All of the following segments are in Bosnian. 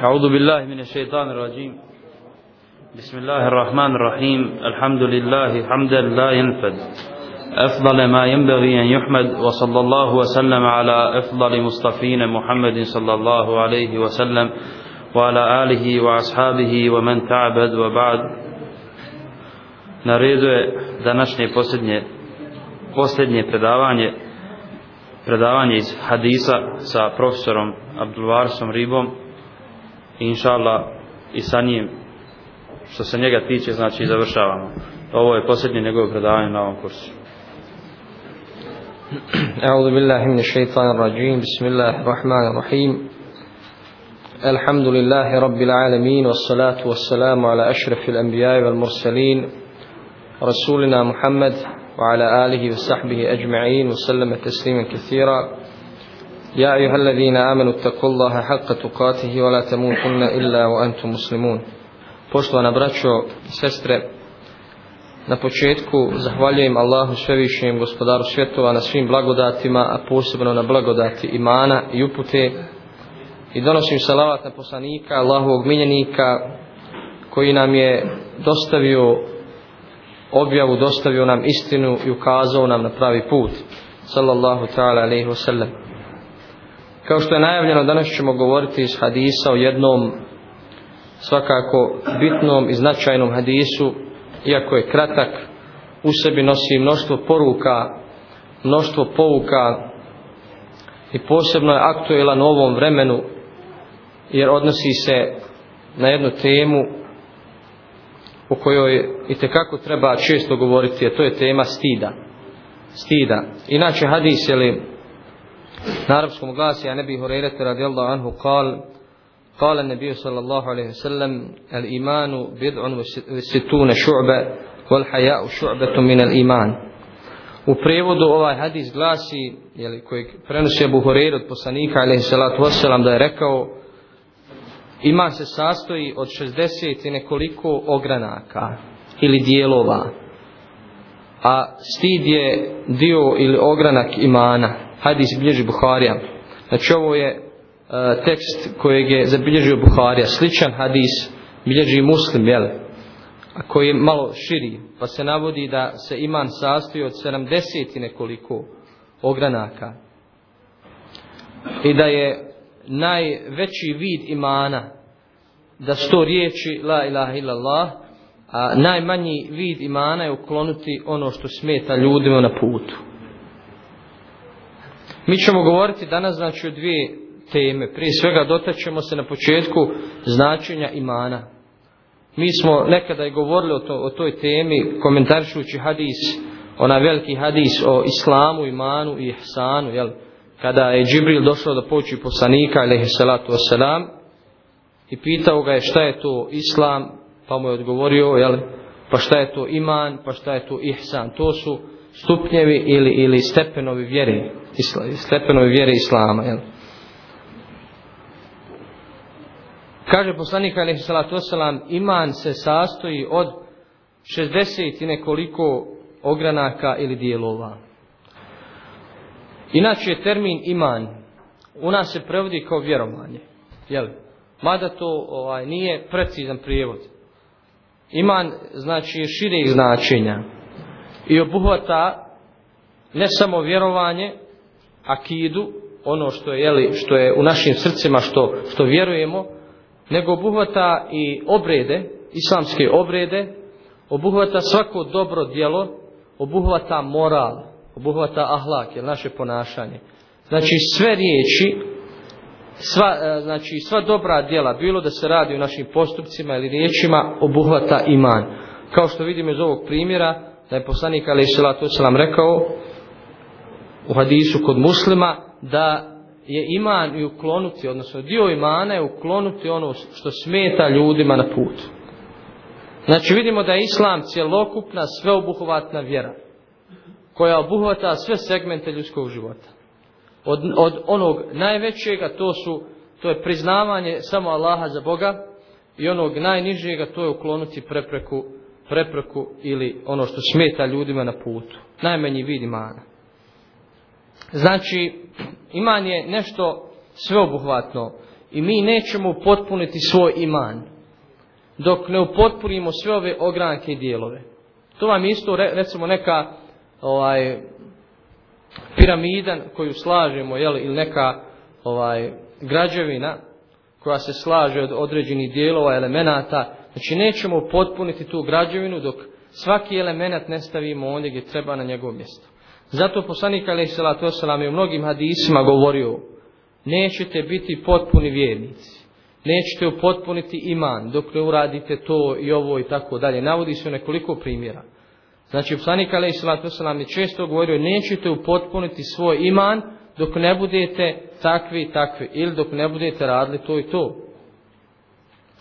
أعوذ بالله من الشيطان الرجيم بسم الله الرحمن الرحيم الحمد لله حمدا لا ينفد أفضل ما ينبغي أن يحمد وصلى الله وسلم على أفضل مصطفين محمد صلى الله عليه وسلم وعلى آله وأصحابه ومن تعبد وبعد نريد današnje posljednje posljednje predavanje predavanje iz hadisa sa profesorom Abdulvarsom Ribom i inša Allah i sa njim što se njega tiče znači završavamo ovo je posljednje njegovo predavanje na ovom kursu أعوذ بالله من الشيطان الرجيم بسم الله الرحمن الرحيم الحمد لله رب العالمين والصلاة والسلام على أشرف الأنبياء والمرسلين رسولنا محمد وعلى آله وصحبه أجمعين وسلم تسليما كثيرا يا أيها الذين آمنوا اتقوا الله حق تقاته ولا تموتن إلا وأنتم مسلمون Poštovana braćo i sestre, na početku zahvaljujem Allahu svevišnjem gospodaru svjetova na svim blagodatima, a posebno na blagodati imana i upute i donosim salavat na poslanika, Allahovog miljenika koji nam je dostavio objavu, dostavio nam istinu i ukazao nam na pravi put. Sallallahu ta'ala alaihi wa sallam. Kao što je najavljeno, danas ćemo govoriti iz hadisa o jednom svakako bitnom i značajnom hadisu, iako je kratak, u sebi nosi mnoštvo poruka, mnoštvo pouka i posebno je aktuelan u ovom vremenu, jer odnosi se na jednu temu o kojoj i tekako treba često govoriti, a to je tema stida. Stida. Inače hadis je li na arabskom glasi, a nebi Hureyre radijallahu anhu kal, قال النبي صلى الله عليه وسلم الإيمان بضع وستون شعبة والحياء شعبة من الإيمان U prevodu ovaj hadis glasi, jeli, kojeg prenosi Abu Hureyre od poslanika, alaihi salatu wasalam, da je rekao, iman se sastoji od 60 i nekoliko ogranaka ili dijelova. A stid je dio ili ogranak imana. Hadis bilježi Buharija. Znači ovo je e, tekst kojeg je zabilježio Buharija. Sličan hadis bilježi muslim, jel? A koji je malo širi. Pa se navodi da se iman sastoji od 70 i nekoliko ogranaka. I da je najveći vid imana da sto riječi la ilaha illallah a najmanji vid imana je uklonuti ono što smeta ljudima na putu mi ćemo govoriti danas znači o dvije teme. Prije svega dotačemo se na početku značenja imana. Mi smo nekada i govorili o, to, o toj temi komentarišući hadis onaj veliki hadis o islamu, imanu i ihsanu jel? kada je Džibril došao da poči poslanika alaihi salatu wasalam i pitao ga je šta je to islam? Pa mu je odgovorio jel, pa šta je to iman? Pa šta je to ihsan? To su stupnjevi ili, ili stepenovi vjere isla, stepenovi vjere islama jel. kaže poslanik alaihi salatu wasalam iman se sastoji od 60 i nekoliko ogranaka ili dijelova Inače termin iman u nas se prevodi kao vjerovanje. Jel? Mada to ovaj, nije precizan prijevod. Iman znači šire značenja i obuhvata ne samo vjerovanje, akidu, ono što je, jeli, što je u našim srcima što, što vjerujemo, nego obuhvata i obrede, islamske obrede, obuhvata svako dobro djelo, obuhvata moral, obuhvata ahlak, jel, naše ponašanje. Znači sve riječi, sva, e, znači sva dobra djela, bilo da se radi o našim postupcima ili riječima, obuhvata iman. Kao što vidimo iz ovog primjera, da je poslanik Ali Salatu Salam rekao u hadisu kod muslima, da je iman i uklonuti, odnosno dio imana je uklonuti ono što smeta ljudima na putu. Znači vidimo da je islam cjelokupna, sveobuhvatna vjera koja obuhvata sve segmente ljudskog života. Od, od onog najvećega to su to je priznavanje samo Allaha za Boga i onog najnižega to je uklonuti prepreku prepreku ili ono što smeta ljudima na putu. Najmanji vid imana. Znači, iman je nešto sveobuhvatno i mi nećemo upotpuniti svoj iman dok ne upotpunimo sve ove ogranke i dijelove. To vam isto recimo neka ovaj piramida koju slažemo jel, ili neka ovaj građevina koja se slaže od određenih dijelova elemenata. Znači nećemo potpuniti tu građevinu dok svaki element ne stavimo ondje gdje treba na njegovo mjesto. Zato poslanik alaih salatu wasalam je u mnogim hadisima govorio nećete biti potpuni vjernici. Nećete upotpuniti iman dok ne uradite to i ovo i tako dalje. Navodi se nekoliko primjera. Znači, poslanik alaih salatu wasalam je često govorio nećete upotpuniti svoj iman dok ne budete takvi i takvi. Ili dok ne budete radili to i to.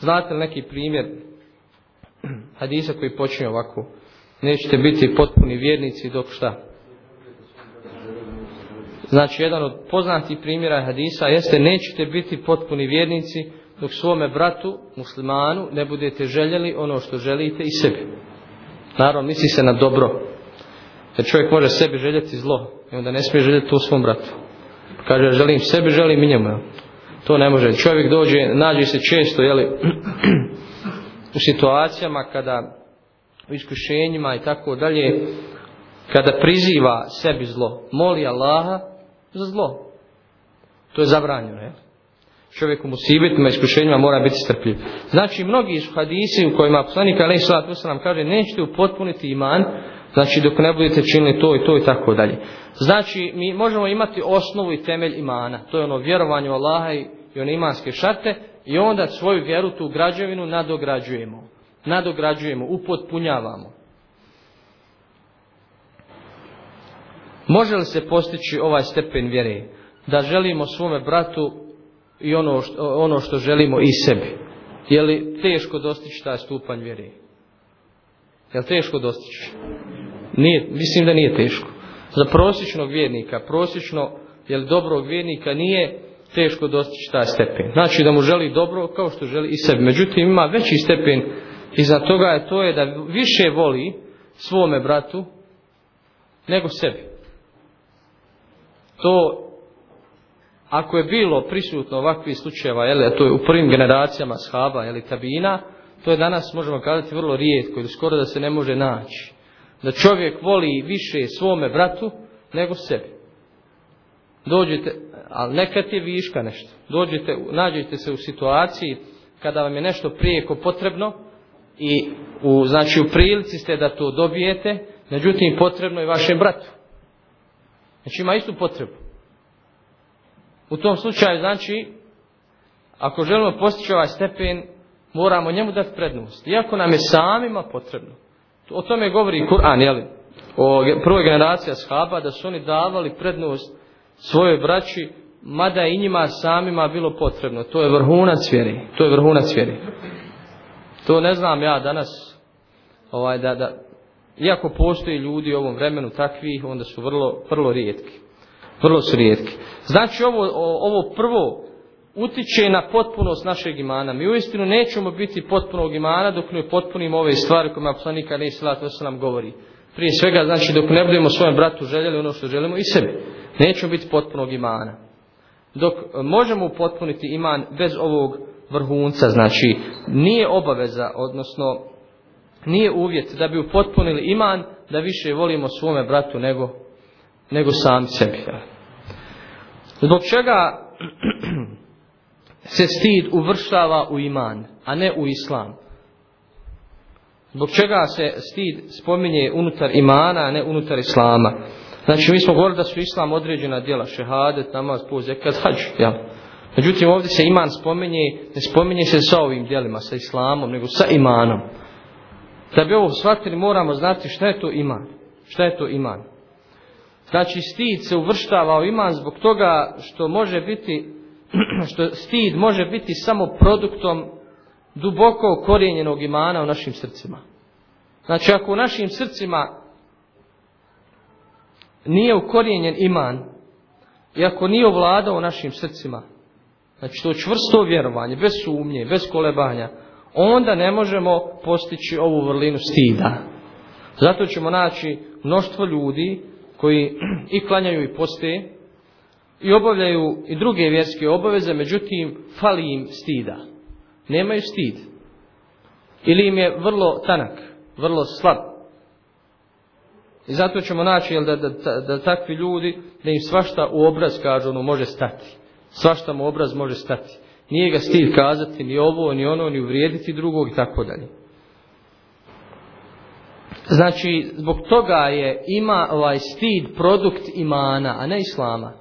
Znate li neki primjer hadisa koji počinje ovako? Nećete biti potpuni vjernici dok šta? Znači, jedan od poznatih primjera hadisa jeste nećete biti potpuni vjernici dok svome bratu, muslimanu, ne budete željeli ono što želite i sebi. Naravno, misli se na dobro. Jer čovjek može sebi željeti zlo i onda ne smije željeti to svom bratu. Kaže, želim sebi, želim i njemu. To ne može. Čovjek dođe, nađe se često, jeli, u situacijama kada u iskušenjima i tako dalje, kada priziva sebi zlo, moli Allaha za zlo. To je zabranjeno, jel? Čovjek u musibetima, iskušenjima mora biti strpljiv. Znači, mnogi su hadisi u kojima poslanik Ali Salatu nam kaže, nećete upotpuniti iman, znači dok ne budete činili to i to i tako dalje. Znači, mi možemo imati osnovu i temelj imana. To je ono vjerovanje u Allaha i, i one imanske šarte i onda svoju vjeru tu građevinu nadograđujemo. Nadograđujemo, upotpunjavamo. Može li se postići ovaj stepen vjere? Da želimo svome bratu i ono što, ono što želimo i sebi. Je li teško dostići taj stupanj vjere? Je li teško dostići? Nije, mislim da nije teško. Za prosječnog vjernika, prosječno, jel dobrog vjernika, nije teško dostići taj stepen. Znači da mu želi dobro kao što želi i sebi. Međutim, ima veći stepen iza toga je to je da više voli svome bratu nego sebi. To ako je bilo prisutno ovakvih slučajeva, jel, to je u prvim generacijama shaba, jel, tabina, to je danas, možemo kazati, vrlo rijetko ili skoro da se ne može naći. Da čovjek voli više svome bratu nego sebi. Dođete, ali nekad je viška nešto. Dođete, nađete se u situaciji kada vam je nešto prijeko potrebno i u, znači u prilici ste da to dobijete, međutim potrebno je vašem bratu. Znači ima istu potrebu. U tom slučaju, znači, ako želimo postići ovaj stepen, moramo njemu dati prednost. Iako nam je samima potrebno. O tome govori Kur'an, jeli? O prvoj generaciji ashaba, da su oni davali prednost svojoj braći, mada i njima samima bilo potrebno. To je vrhunac vjeri. To je vrhunac vjeri. To ne znam ja danas, ovaj, da, da, iako postoji ljudi u ovom vremenu takvih, onda su vrlo, vrlo rijetki. Vrlo su rijetki. Znači ovo, ovo prvo utiče na potpunost našeg imana. Mi uistinu nećemo biti potpunog imana dok ne potpunimo ove stvari koje poslanika ne salatu nam govori. Prije svega, znači dok ne budemo svojem bratu željeli ono što želimo i sebi. Nećemo biti potpunog imana. Dok e, možemo upotpuniti iman bez ovog vrhunca, znači nije obaveza, odnosno nije uvjet da bi upotpunili iman da više volimo svome bratu nego, nego sami sebi. Zbog čega se stid uvršava u iman, a ne u islam? Zbog čega se stid spominje unutar imana, a ne unutar islama? Znači, mi smo govorili da su islam određena djela, šehadet, namaz, poz, zekat, hađ, jel? Međutim, ovdje se iman spominje, ne spominje se sa ovim djelima, sa islamom, nego sa imanom. Da bi ovo shvatili, moramo znati šta je to iman. Šta je to iman? Znači stid se uvrštava u iman zbog toga što može biti, što stid može biti samo produktom duboko korijenjenog imana u našim srcima. Znači ako u našim srcima nije ukorijenjen iman, i ako nije ovladao u našim srcima, znači to čvrsto vjerovanje, bez sumnje, bez kolebanja, onda ne možemo postići ovu vrlinu stida. Zato ćemo naći mnoštvo ljudi koji i klanjaju i poste, i obavljaju i druge vjerske obaveze, međutim, fali im stida. Nemaju stid. Ili im je vrlo tanak, vrlo slab. I zato ćemo naći jel, da, da, da, da takvi ljudi, da im svašta u obraz kažu, ono može stati. Svašta mu obraz može stati. Nije ga stid kazati ni ovo, ni ono, ni uvrijediti drugog i tako dalje. Znači, zbog toga je ima ovaj stid produkt imana, a ne islama.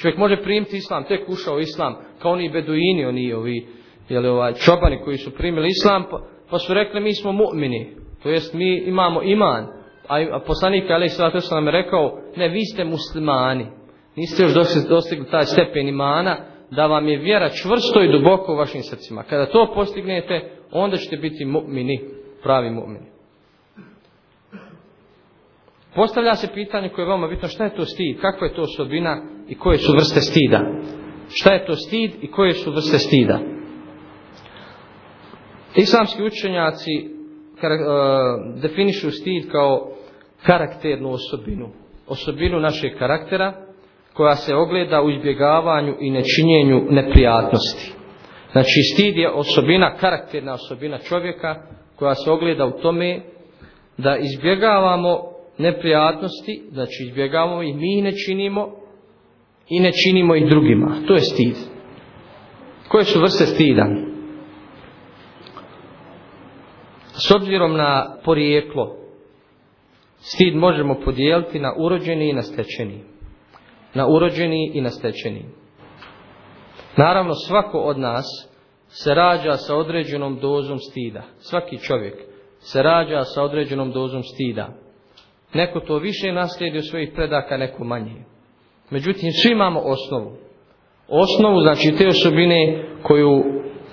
Čovjek može primiti islam, tek ušao islam, kao oni beduini, oni ovi, jeli, ovaj, čobani koji su primili islam, pa, pa su rekli mi smo mu'mini, to jest mi imamo iman. A poslanik Ali Sallatu nam je rekao, ne, vi ste muslimani, niste još dostigli taj stepen imana, da vam je vjera čvrsto i duboko u vašim srcima. Kada to postignete, onda ćete biti mu'mini, pravi mu'mini. Postavlja se pitanje koje je veoma bitno, šta je to stid, kakva je to osobina i koje su vrste stida. Šta je to stid i koje su vrste stida. Islamski učenjaci uh, definišu stid kao karakternu osobinu. Osobinu našeg karaktera koja se ogleda u izbjegavanju i nečinjenju neprijatnosti. Znači stid je osobina, karakterna osobina čovjeka koja se ogleda u tome da izbjegavamo neprijatnosti, znači izbjegavamo i mi ne činimo i ne činimo ih drugima. To je stid. Koje su vrste stida? S obzirom na porijeklo, stid možemo podijeliti na urođeni i na stečeni. Na urođeni i na stečeni. Naravno, svako od nas se rađa sa određenom dozom stida. Svaki čovjek se rađa sa određenom dozom stida. Neko to više naslijedi u svojih predaka, neko manje. Međutim, svi imamo osnovu. Osnovu, znači te osobine koju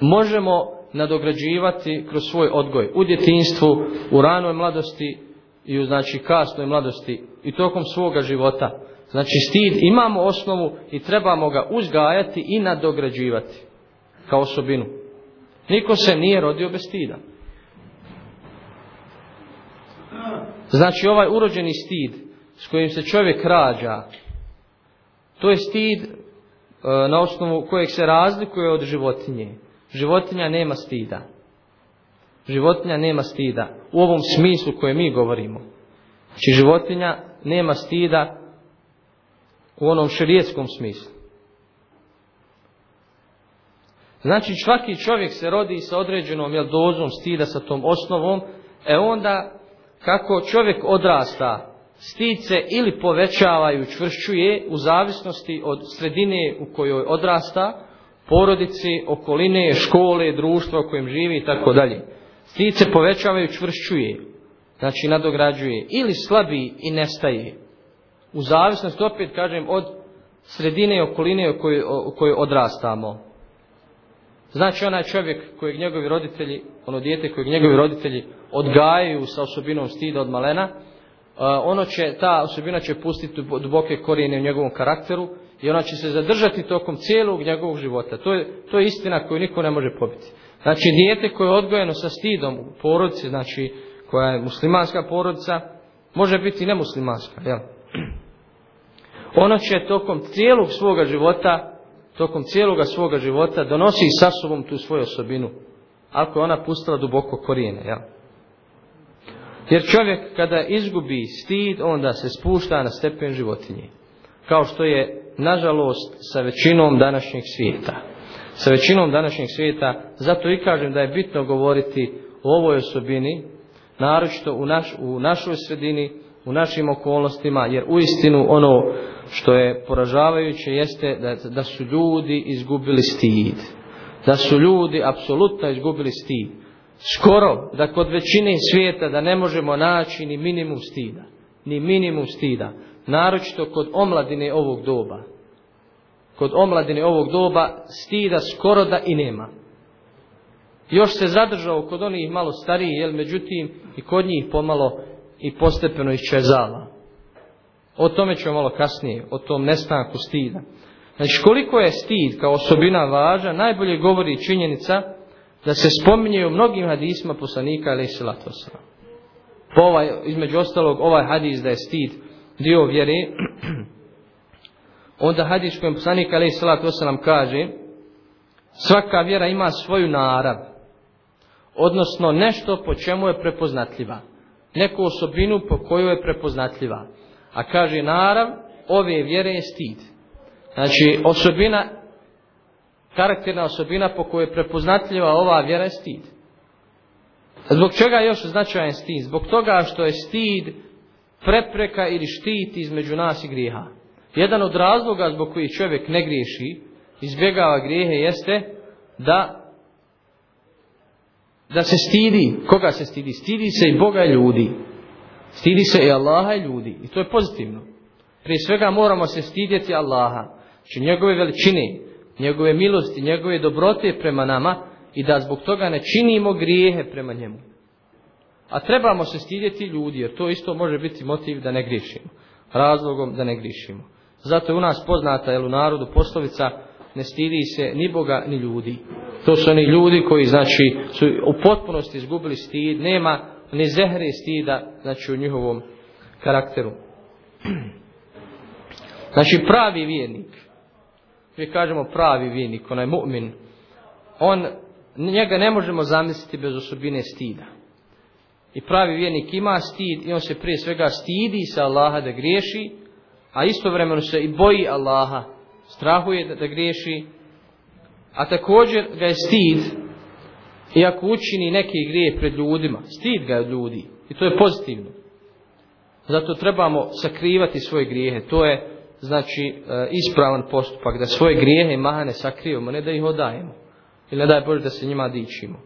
možemo nadograđivati kroz svoj odgoj. U djetinstvu, u ranoj mladosti i u znači kasnoj mladosti i tokom svoga života. Znači stid imamo osnovu i trebamo ga uzgajati i nadograđivati kao osobinu. Niko se nije rodio bez stida. Znači ovaj urođeni stid s kojim se čovjek rađa, to je stid e, na osnovu kojeg se razlikuje od životinje. Životinja nema stida. Životinja nema stida. U ovom smislu koje mi govorimo. Znači životinja nema stida u onom širijetskom smislu. Znači svaki čovjek se rodi sa određenom jel, dozom stida sa tom osnovom, e onda kako čovjek odrasta, stid se ili povećava i učvršćuje u zavisnosti od sredine u kojoj odrasta, porodici, okoline, škole, društva u kojem živi i tako dalje. Stid se povećava i učvršćuje, znači nadograđuje, ili slabi i nestaje. U zavisnosti, opet kažem, od sredine i okoline u kojoj, u kojoj odrastamo. Znači onaj čovjek kojeg njegovi roditelji, ono dijete kojeg njegovi roditelji odgajaju sa osobinom stida od malena, ono će, ta osobina će pustiti duboke korijene u njegovom karakteru i ona će se zadržati tokom cijelog njegovog života. To je, to je istina koju niko ne može pobiti. Znači dijete koje je odgojeno sa stidom u porodici, znači koja je muslimanska porodica, može biti nemuslimanska, jel? Ono će tokom cijelog svoga života tokom cijeloga svoga života donosi sa sobom tu svoju osobinu, ako je ona pustila duboko korijene. jel? Jer čovjek kada izgubi stid, onda se spušta na stepen životinje. Kao što je, nažalost, sa većinom današnjeg svijeta. Sa većinom današnjeg svijeta, zato i kažem da je bitno govoriti o ovoj osobini, naročito u, naš, u našoj sredini, u našim okolnostima, jer u istinu ono što je poražavajuće jeste da, da su ljudi izgubili stid. Da su ljudi apsolutno izgubili stid. Skoro da kod većine svijeta da ne možemo naći ni minimum stida. Ni minimum stida. Naročito kod omladine ovog doba. Kod omladine ovog doba stida skoro da i nema. Još se zadržao kod onih malo stariji, jel međutim i kod njih pomalo i postepeno iščezala. O tome ćemo malo kasnije, o tom nestanku stida. Znači, koliko je stid kao osobina važa, najbolje govori činjenica da se spominje u mnogim hadisma poslanika ali salatu wasalam. Po ovaj, između ostalog, ovaj hadis da je stid dio vjere, onda hadis kojem poslanik alaih salatu wasalam kaže svaka vjera ima svoju narav odnosno nešto po čemu je prepoznatljiva neku osobinu po kojoj je prepoznatljiva a kaže narav ove vjere je stid znači osobina karakterna osobina po kojoj je prepoznatljiva ova vjera je stid zbog čega je još značajan stid zbog toga što je stid prepreka ili štit između nas i grijeha Jedan od razloga zbog koji čovjek ne griješi, izbjegava grijehe, jeste da da se stidi. Koga se stidi? Stidi se i Boga i ljudi. Stidi se i Allaha i ljudi. I to je pozitivno. Prije svega moramo se stidjeti Allaha. Znači njegove veličine, njegove milosti, njegove dobrote prema nama i da zbog toga ne činimo grijehe prema njemu. A trebamo se stidjeti ljudi, jer to isto može biti motiv da ne griješimo. Razlogom da ne griješimo. Zato je u nas poznata jel, u narodu poslovica ne stidi se ni Boga ni ljudi. To su oni ljudi koji znači su u potpunosti izgubili stid, nema ni zehre stida znači u njihovom karakteru. Znači pravi vjernik, mi kažemo pravi vjernik, onaj mu'min, on, njega ne možemo zamisliti bez osobine stida. I pravi vjernik ima stid i on se prije svega stidi sa Allaha da griješi, a istovremeno se i boji Allaha, strahuje da, da griješi, a također ga je stid, iako učini neki grije pred ljudima, stid ga od ljudi, i to je pozitivno. Zato trebamo sakrivati svoje grijehe, to je znači e, ispravan postupak, da svoje grijehe i mahane sakrivamo, ne da ih odajemo, ili ne daj Bože da se njima dičimo.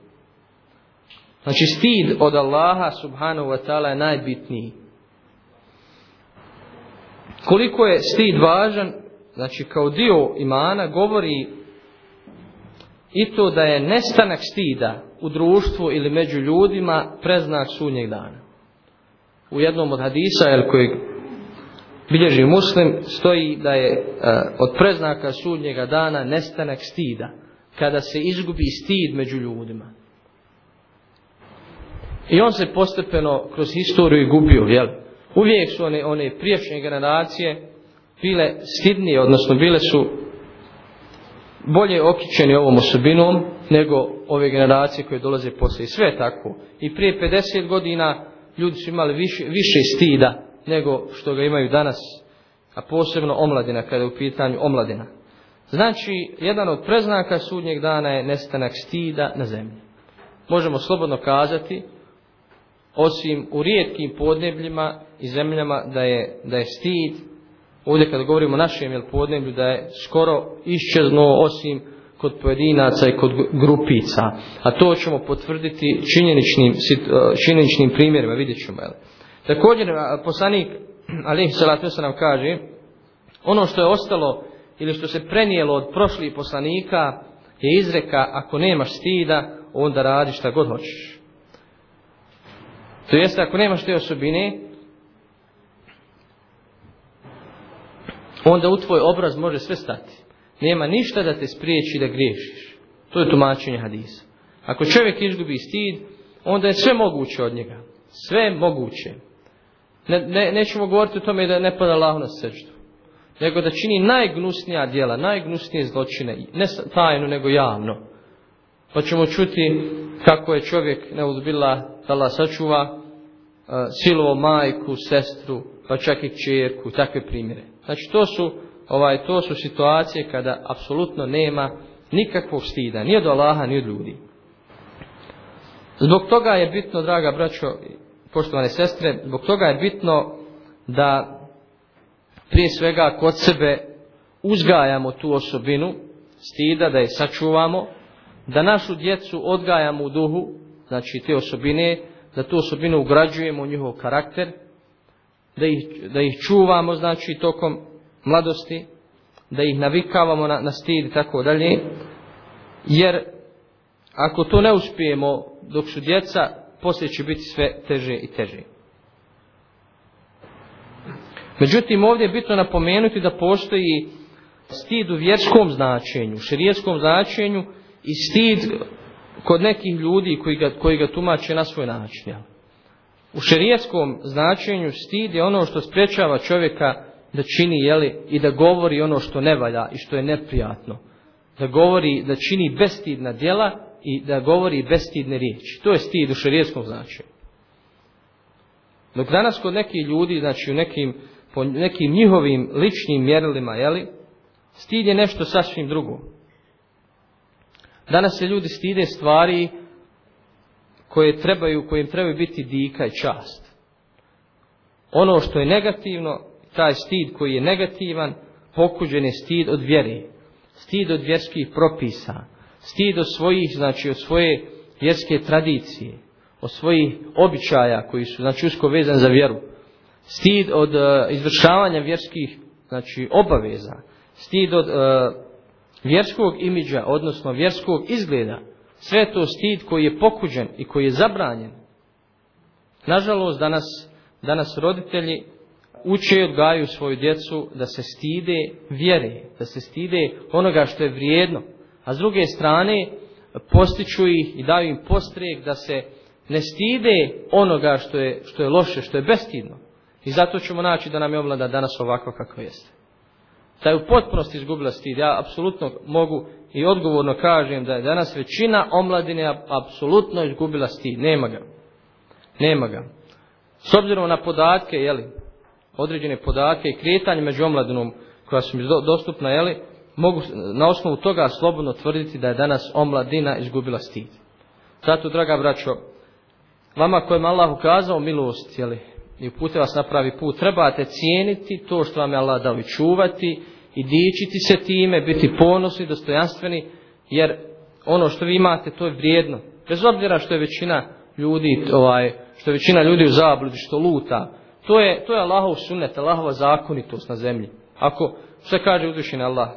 Znači stid od Allaha subhanahu wa ta'ala je najbitniji koliko je stid važan, znači kao dio imana, govori i to da je nestanak stida u društvu ili među ljudima preznak sunnjeg dana. U jednom od hadisa, jel, kojeg bilježi muslim, stoji da je e, od preznaka sudnjega dana nestanak stida, kada se izgubi stid među ljudima. I on se postepeno kroz historiju gubio, jel? uvijek su one, one priješnje generacije bile stidnije, odnosno bile su bolje okićeni ovom osobinom nego ove generacije koje dolaze poslije. Sve tako. I prije 50 godina ljudi su imali više, više stida nego što ga imaju danas, a posebno omladina, kada je u pitanju omladina. Znači, jedan od preznaka sudnjeg dana je nestanak stida na zemlji. Možemo slobodno kazati osim u rijetkim podnebljima i zemljama da je, da je stid, ovdje kad govorimo o našem jel, podneblju, da je skoro iščezno osim kod pojedinaca i kod grupica. A to ćemo potvrditi činjeničnim, činjeničnim primjerima, vidjet ćemo. Jel. Također, poslanik Alih Salatu nam kaže, ono što je ostalo ili što se prenijelo od prošlih poslanika je izreka, ako nemaš stida, onda radi šta god hoćeš. To jeste, ako nemaš te osobine, onda u tvoj obraz može sve stati. Nema ništa da te spriječi da griješiš. To je tumačenje hadisa. Ako čovjek izgubi stid, onda je sve moguće od njega. Sve moguće. Ne, ne, nećemo govoriti o tome da ne pada lahu na seždu. Nego da čini najgnusnija djela, najgnusnije zločine. Ne tajno, nego javno. Pa ćemo čuti kako je čovjek, ne uzbila, da Allah sačuva, e, silovo majku, sestru, pa čak i čerku, takve primjere. Znači to su, ovaj, to su situacije kada apsolutno nema nikakvog stida, ni od Allaha, ni od ljudi. Zbog toga je bitno, draga braćo, poštovane sestre, zbog toga je bitno da prije svega kod sebe uzgajamo tu osobinu stida, da je sačuvamo, da našu djecu odgajamo u duhu, znači te osobine, da tu osobinu ugrađujemo u njihov karakter, da ih, da ih čuvamo, znači, tokom mladosti, da ih navikavamo na, na stid i tako dalje, jer ako to ne uspijemo dok su djeca, poslije će biti sve teže i teže. Međutim, ovdje je bitno napomenuti da postoji stid u vjerskom značenju, širijeskom značenju i stid kod nekih ljudi koji ga, koji ga tumače na svoj način. U šerijetskom značenju stid je ono što sprečava čovjeka da čini jeli, i da govori ono što ne valja i što je neprijatno. Da govori, da čini bestidna djela i da govori bestidne riječi. To je stid u šarijetskom značaju. Dok danas kod nekih ljudi, znači u nekim, po nekim njihovim ličnim mjerilima, jeli, stid je nešto sasvim drugo. Danas se ljudi stide stvari koje trebaju, koje im trebaju biti dika i čast. Ono što je negativno, taj stid koji je negativan, pokuđen je stid od vjeri. Stid od vjerskih propisa. Stid od svojih, znači od svoje vjerske tradicije. Od svojih običaja koji su, znači, usko vezan za vjeru. Stid od uh, izvršavanja vjerskih, znači, obaveza. Stid od uh, vjerskog imidža, odnosno vjerskog izgleda. Sve to stid koji je pokuđen i koji je zabranjen. Nažalost, danas, danas roditelji uče i odgaju svoju djecu da se stide vjere, da se stide onoga što je vrijedno. A s druge strane, postiču ih i daju im postrek da se ne stide onoga što je, što je loše, što je bestidno. I zato ćemo naći da nam je omlada danas ovako kako jeste. Da je u potpunosti izgubila stid. Ja apsolutno mogu i odgovorno kažem da je danas većina omladine apsolutno izgubila stid. Nema ga. Nema ga. S obzirom na podatke, jeli, određene podatke i kretanje među omladinom koja su mi dostupna, jeli, mogu na osnovu toga slobodno tvrditi da je danas omladina izgubila stid. Zato, draga braćo, vama kojem Allah ukazao milost, jeli, i upute vas na pravi put, trebate cijeniti to što vam je Allah dao i čuvati i dičiti se time, biti ponosni, dostojanstveni, jer ono što vi imate, to je vrijedno. Bez obzira što je većina ljudi, ovaj, što je većina ljudi u zabludi, što luta, to je, to je Allahov sunnet, Allahova zakonitost na zemlji. Ako, što kaže uzvišen Allah,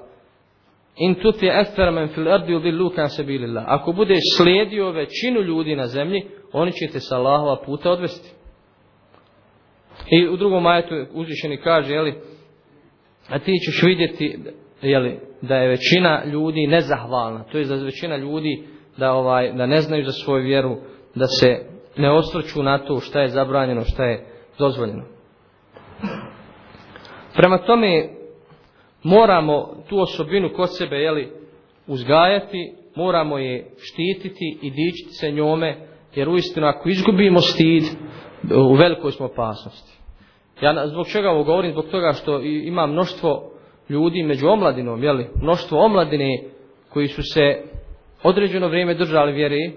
in tuti ekfer men fil ardi udillu kan sabilillah. Ako bude slijedio većinu ljudi na zemlji, oni će te sa Allahova puta odvesti. I u drugom ajetu uzvišeni kaže, jeli, a ti ćeš vidjeti, jeli, da je većina ljudi nezahvalna. To je da većina ljudi da ovaj da ne znaju za svoju vjeru, da se ne osvrću na to šta je zabranjeno, šta je dozvoljeno. Prema tome, moramo tu osobinu kod sebe jeli, uzgajati, moramo je štititi i dičiti se njome, jer uistinu ako izgubimo stid, u velikoj smo opasnosti. Ja zbog čega ovo govorim? Zbog toga što ima mnoštvo ljudi među omladinom, jeli, mnoštvo omladine koji su se određeno vrijeme držali vjeri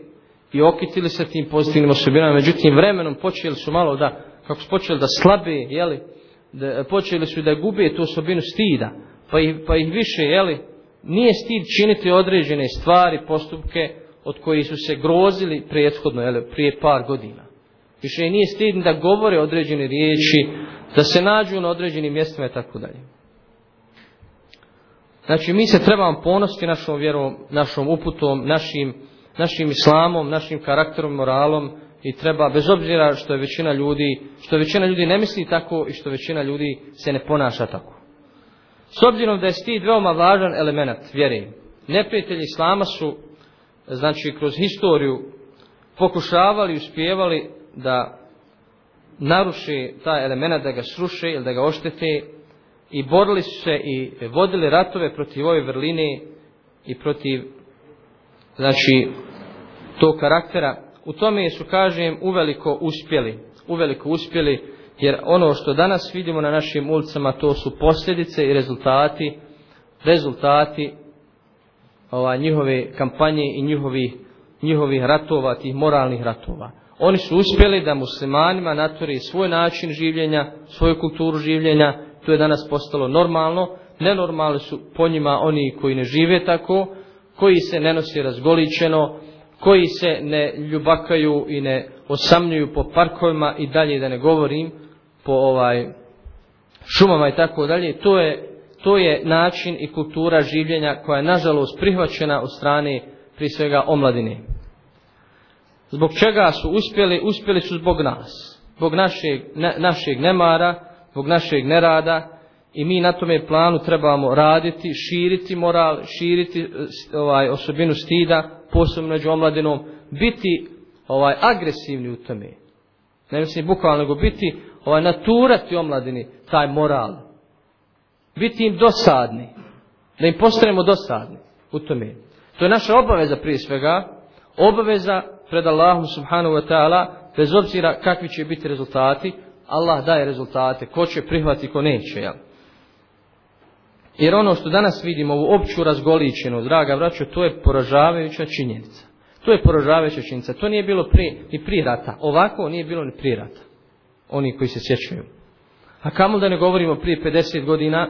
i okitili se tim pozitivnim osobinama, međutim vremenom počeli su malo da, kako su počeli da slabe, jeli, da, počeli su da gube tu osobinu stida, pa ih, pa ih više, jeli, nije stid činiti određene stvari, postupke od koji su se grozili prethodno, jeli, prije par godina. Više nije stid da govore određene riječi, da se nađu na određenim mjestima i tako dalje. Znači, mi se trebamo ponositi našom vjerom, našom uputom, našim, našim islamom, našim karakterom, moralom i treba, bez obzira što je većina ljudi, što većina ljudi ne misli tako i što većina ljudi se ne ponaša tako. S obzirom da je stid veoma važan element vjere, neprijatelji islama su, znači, kroz historiju pokušavali i uspjevali da naruši taj element, da ga sruše ili da ga oštete i borili su se i vodili ratove protiv ove vrline i protiv znači to karaktera. U tome su, kažem, uveliko uspjeli. Uveliko uspjeli jer ono što danas vidimo na našim ulicama to su posljedice i rezultati rezultati ova, njihove kampanje i njihovi, njihovih ratova, tih moralnih ratova. Oni su uspjeli da muslimanima naturi svoj način življenja, svoju kulturu življenja, to je danas postalo normalno, nenormalni su po njima oni koji ne žive tako, koji se ne nosi razgoličeno, koji se ne ljubakaju i ne osamljuju po parkovima i dalje da ne govorim po ovaj šumama i tako dalje, to je, to je način i kultura življenja koja je nažalost prihvaćena od strane pri svega omladine. Zbog čega su uspjeli? Uspjeli su zbog nas. Zbog našeg, ne, našeg nemara, zbog našeg nerada i mi na tome planu trebamo raditi, širiti moral, širiti e, ovaj osobinu stida, posebno među omladinom, biti ovaj agresivni u tome. Ne mislim bukvalno nego biti ovaj naturati omladini taj moral. biti im dosadni, da im postanemo dosadni u tome. To je naša obaveza prije svega, obaveza pred Allahom subhanahu wa ta'ala, bez obzira kakvi će biti rezultati, Allah daje rezultate, ko će prihvati, ko neće, jel? Jer ono što danas vidimo, ovu opću razgoličenu, draga vraću, to je poražavajuća činjenica. To je poražavajuća činjenica. To nije bilo pri, ni prije rata. Ovako nije bilo ni prije rata. Oni koji se sjećaju. A kamo da ne govorimo prije 50 godina,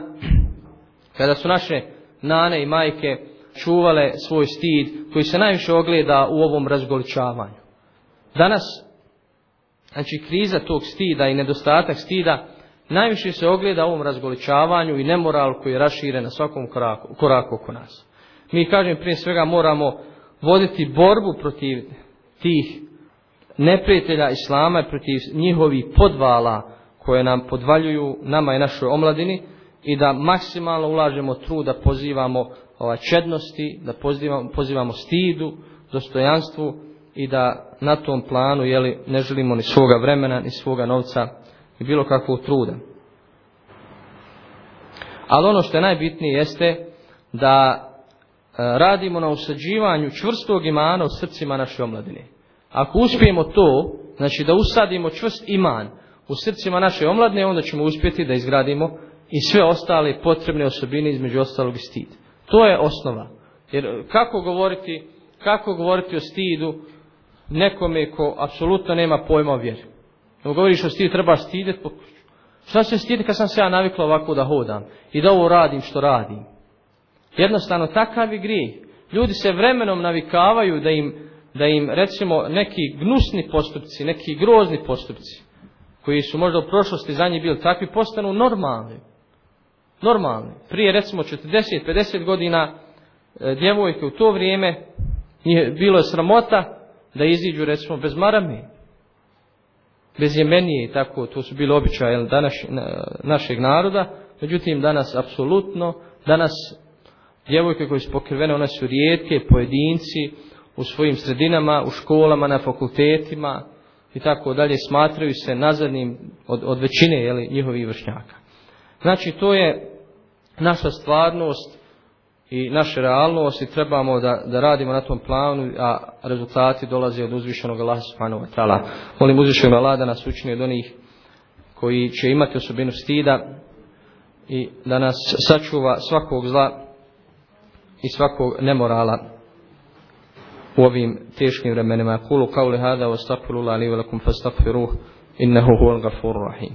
kada su naše nane i majke čuvale svoj stid, koji se najviše ogleda u ovom razgoličavanju. Danas, znači kriza tog stida i nedostatak stida, najviše se ogleda u ovom razgoličavanju i nemoral koji je raširen na svakom koraku, koraku oko nas. Mi, kažem, prije svega moramo voditi borbu protiv tih neprijatelja Islama i protiv njihovih podvala koje nam podvaljuju nama i našoj omladini i da maksimalno ulažemo trud da pozivamo ovaj, čednosti, da pozivamo, pozivamo stidu, dostojanstvu i da na tom planu jeli, ne želimo ni svoga vremena, ni svoga novca i bilo kakvog truda. Ali ono što je najbitnije jeste da eh, radimo na usađivanju čvrstog imana u srcima naše omladine. Ako uspijemo to, znači da usadimo čvrst iman u srcima naše omladne, onda ćemo uspjeti da izgradimo i sve ostale potrebne osobine između ostalog i stid. To je osnova. Jer kako govoriti, kako govoriti o stidu nekome ko apsolutno nema pojma o vjeri? Evo govoriš o stidu, treba stideti, šta se stidi kad sam se ja navikla ovako da hodam i da ovo radim što radim? Jednostavno, takav je grijeh. Ljudi se vremenom navikavaju da im, da im recimo neki gnusni postupci, neki grozni postupci, koji su možda u prošlosti za njih bili takvi, postanu normalni. Normalni. Prije recimo 40-50 godina e, djevojke u to vrijeme nije bilo je sramota da iziđu recimo bez marame, bez jemenije i tako, to su bili običaje današ, našeg naroda, međutim danas apsolutno, danas djevojke koje su pokrivene, one su rijetke, pojedinci, u svojim sredinama, u školama, na fakultetima i tako dalje, smatraju se nazadnim od, od većine jeli, njihovih vršnjaka. Znači, to je naša stvarnost i naša realnost i trebamo da, da radimo na tom planu, a rezultati dolaze od uzvišenog Allaha subhanahu wa ta'ala. Molim uzvišenog Allaha da nas učini od onih koji će imati osobinu stida i da nas sačuva svakog zla i svakog nemorala u ovim teškim vremenima. Kulu kauli hada wa stakfiru la li velakum fa stakfiruh innehu huval gafur rahim.